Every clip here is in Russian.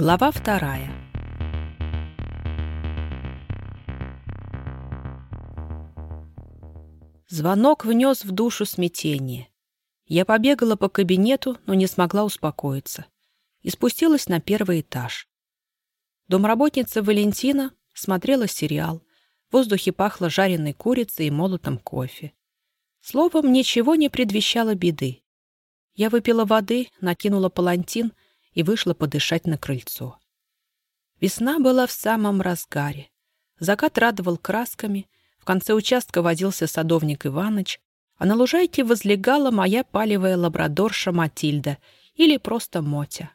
Глава вторая. Звонок внес в душу смятение. Я побегала по кабинету, но не смогла успокоиться. И спустилась на первый этаж. Домработница Валентина смотрела сериал. В воздухе пахло жареной курицей и молотом кофе. Словом, ничего не предвещало беды. Я выпила воды, накинула палантин — и вышла подышать на крыльцо. Весна была в самом разгаре. Закат радовал красками, в конце участка водился садовник Иваныч, а на лужайке возлегала моя палевая лабрадорша Матильда или просто Мотя.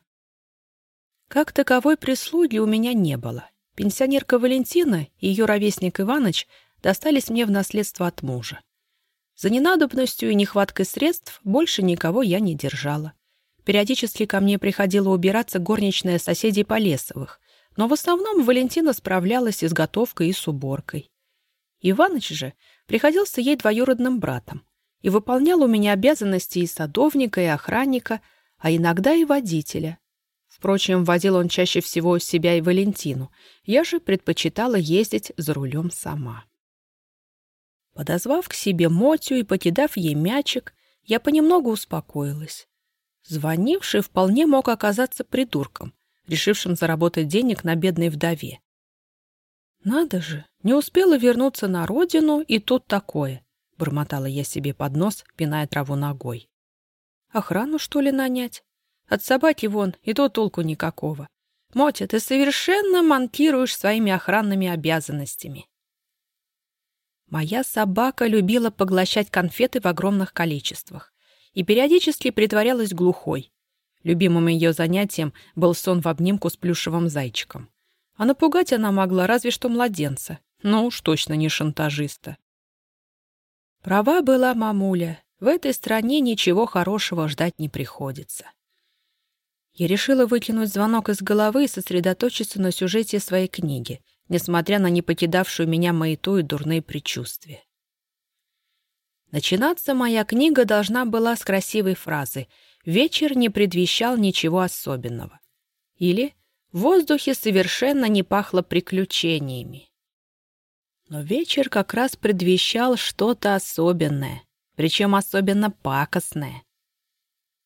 Как таковой прислуги у меня не было. Пенсионерка Валентина и ее ровесник Иваныч достались мне в наследство от мужа. За ненадобностью и нехваткой средств больше никого я не держала. Периодически ко мне приходила убираться горничная соседей Полесовых, но в основном Валентина справлялась и с готовкой, и с уборкой. Иваныч же приходился ей двоюродным братом и выполнял у меня обязанности и садовника, и охранника, а иногда и водителя. Впрочем, водил он чаще всего себя и Валентину. Я же предпочитала ездить за рулем сама. Подозвав к себе Мотю и покидав ей мячик, я понемногу успокоилась. Звонивший вполне мог оказаться придурком, решившим заработать денег на бедной вдове. «Надо же, не успела вернуться на родину, и тут такое», — бормотала я себе под нос, пиная траву ногой. «Охрану, что ли, нанять? От собаки вон, и то толку никакого. Мотя, ты совершенно манкируешь своими охранными обязанностями». Моя собака любила поглощать конфеты в огромных количествах и периодически притворялась глухой. Любимым ее занятием был сон в обнимку с плюшевым зайчиком. А напугать она могла разве что младенца, но уж точно не шантажиста. Права была мамуля. В этой стране ничего хорошего ждать не приходится. Я решила выкинуть звонок из головы и сосредоточиться на сюжете своей книги, несмотря на не покидавшую меня маяту и дурные предчувствия. Начинаться моя книга должна была с красивой фразы «Вечер не предвещал ничего особенного» или «В воздухе совершенно не пахло приключениями». Но вечер как раз предвещал что-то особенное, причем особенно пакостное.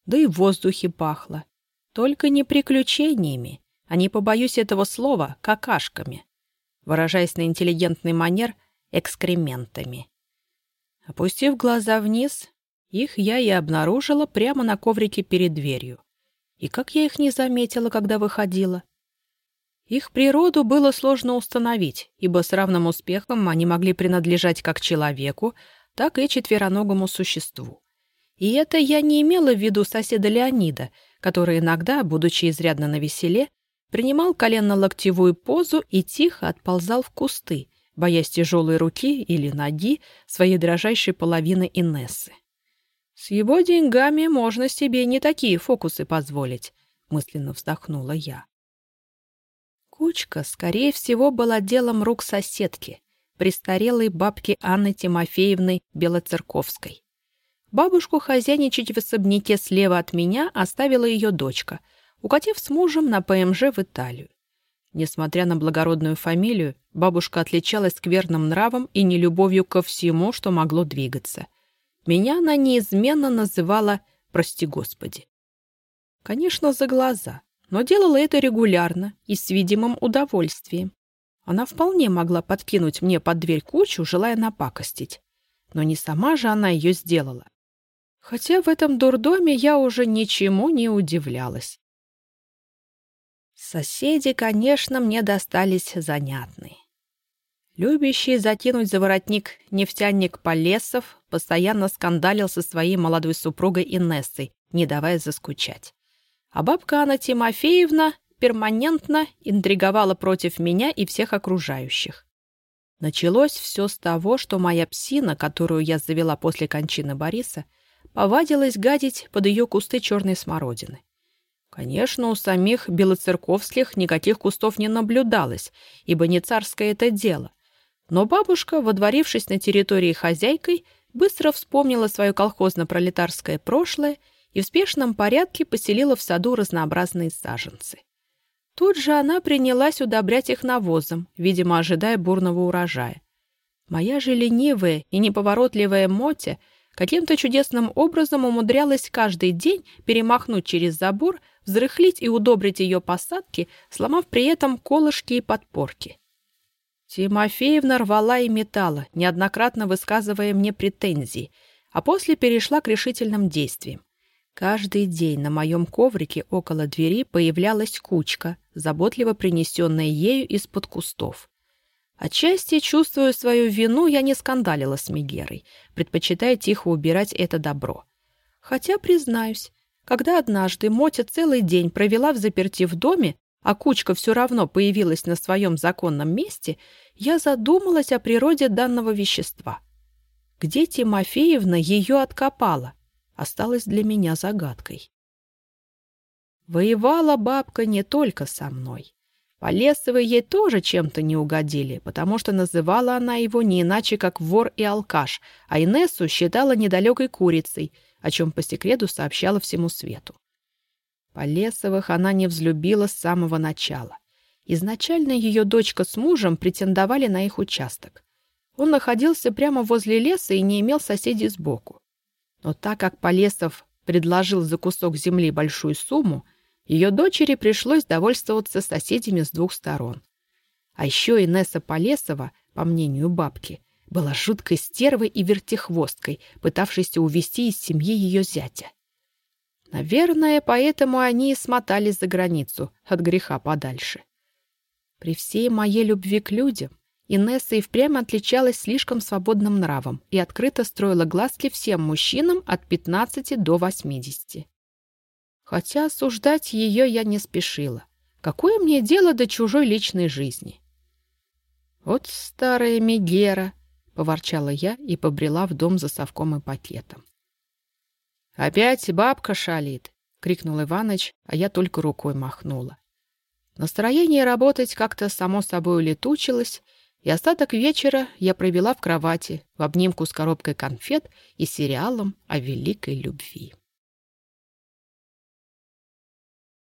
Да и в воздухе пахло. Только не приключениями, а не побоюсь этого слова, какашками. Выражаясь на интеллигентный манер, экскрементами. Опустив глаза вниз, их я и обнаружила прямо на коврике перед дверью. И как я их не заметила, когда выходила? Их природу было сложно установить, ибо с равным успехом они могли принадлежать как человеку, так и четвероногому существу. И это я не имела в виду соседа Леонида, который иногда, будучи изрядно навеселе, принимал коленно-локтевую позу и тихо отползал в кусты, боясь тяжелой руки или ноги своей дрожайшей половины Инессы. «С его деньгами можно себе не такие фокусы позволить», — мысленно вздохнула я. Кучка, скорее всего, была делом рук соседки, престарелой бабки Анны Тимофеевны Белоцерковской. Бабушку хозяйничать в особняке слева от меня оставила ее дочка, укатив с мужем на ПМЖ в Италию. Несмотря на благородную фамилию, бабушка отличалась скверным нравом и нелюбовью ко всему, что могло двигаться. Меня она неизменно называла «прости господи». Конечно, за глаза, но делала это регулярно и с видимым удовольствием. Она вполне могла подкинуть мне под дверь кучу, желая напакостить. Но не сама же она ее сделала. Хотя в этом дурдоме я уже ничему не удивлялась. Соседи, конечно, мне достались занятные. Любящий закинуть за воротник нефтяник Полесов постоянно скандалил со своей молодой супругой Инессой, не давая заскучать. А бабка Анна Тимофеевна перманентно интриговала против меня и всех окружающих. Началось все с того, что моя псина, которую я завела после кончины Бориса, повадилась гадить под ее кусты черной смородины. Конечно, у самих белоцерковских никаких кустов не наблюдалось, ибо не царское это дело. Но бабушка, водворившись на территории хозяйкой, быстро вспомнила свое колхозно-пролетарское прошлое и в спешном порядке поселила в саду разнообразные саженцы. Тут же она принялась удобрять их навозом, видимо, ожидая бурного урожая. Моя же ленивая и неповоротливая Мотя каким-то чудесным образом умудрялась каждый день перемахнуть через забор, взрыхлить и удобрить ее посадки, сломав при этом колышки и подпорки. Тимофеевна рвала и металла, неоднократно высказывая мне претензии, а после перешла к решительным действиям. Каждый день на моем коврике около двери появлялась кучка, заботливо принесенная ею из-под кустов. Отчасти, чувствуя свою вину, я не скандалила с Мегерой, предпочитая тихо убирать это добро. Хотя, признаюсь, когда однажды Мотя целый день провела в заперти в доме, а кучка все равно появилась на своем законном месте, я задумалась о природе данного вещества. Где Тимофеевна ее откопала? осталась для меня загадкой. Воевала бабка не только со мной. Полесовы ей тоже чем-то не угодили, потому что называла она его не иначе, как вор и алкаш, а Инессу считала недалекой курицей, о чем по секрету сообщала всему свету. Полесовых она не взлюбила с самого начала. Изначально ее дочка с мужем претендовали на их участок. Он находился прямо возле леса и не имел соседей сбоку. Но так как Полесов предложил за кусок земли большую сумму, ее дочери пришлось довольствоваться соседями с двух сторон. А еще Инесса Полесова, по мнению бабки, была жуткой стервой и вертихвосткой, пытавшейся увести из семьи ее зятя. Наверное, поэтому они и смотались за границу, от греха подальше. При всей моей любви к людям Инесса и впрямь отличалась слишком свободным нравом и открыто строила глазки всем мужчинам от 15 до 80. Хотя осуждать ее я не спешила. Какое мне дело до чужой личной жизни? «Вот старая Мегера!» — поворчала я и побрела в дом за совком и пакетом. «Опять бабка шалит!» — крикнул Иваныч, а я только рукой махнула. Настроение работать как-то само собой улетучилось, и остаток вечера я провела в кровати в обнимку с коробкой конфет и сериалом о великой любви.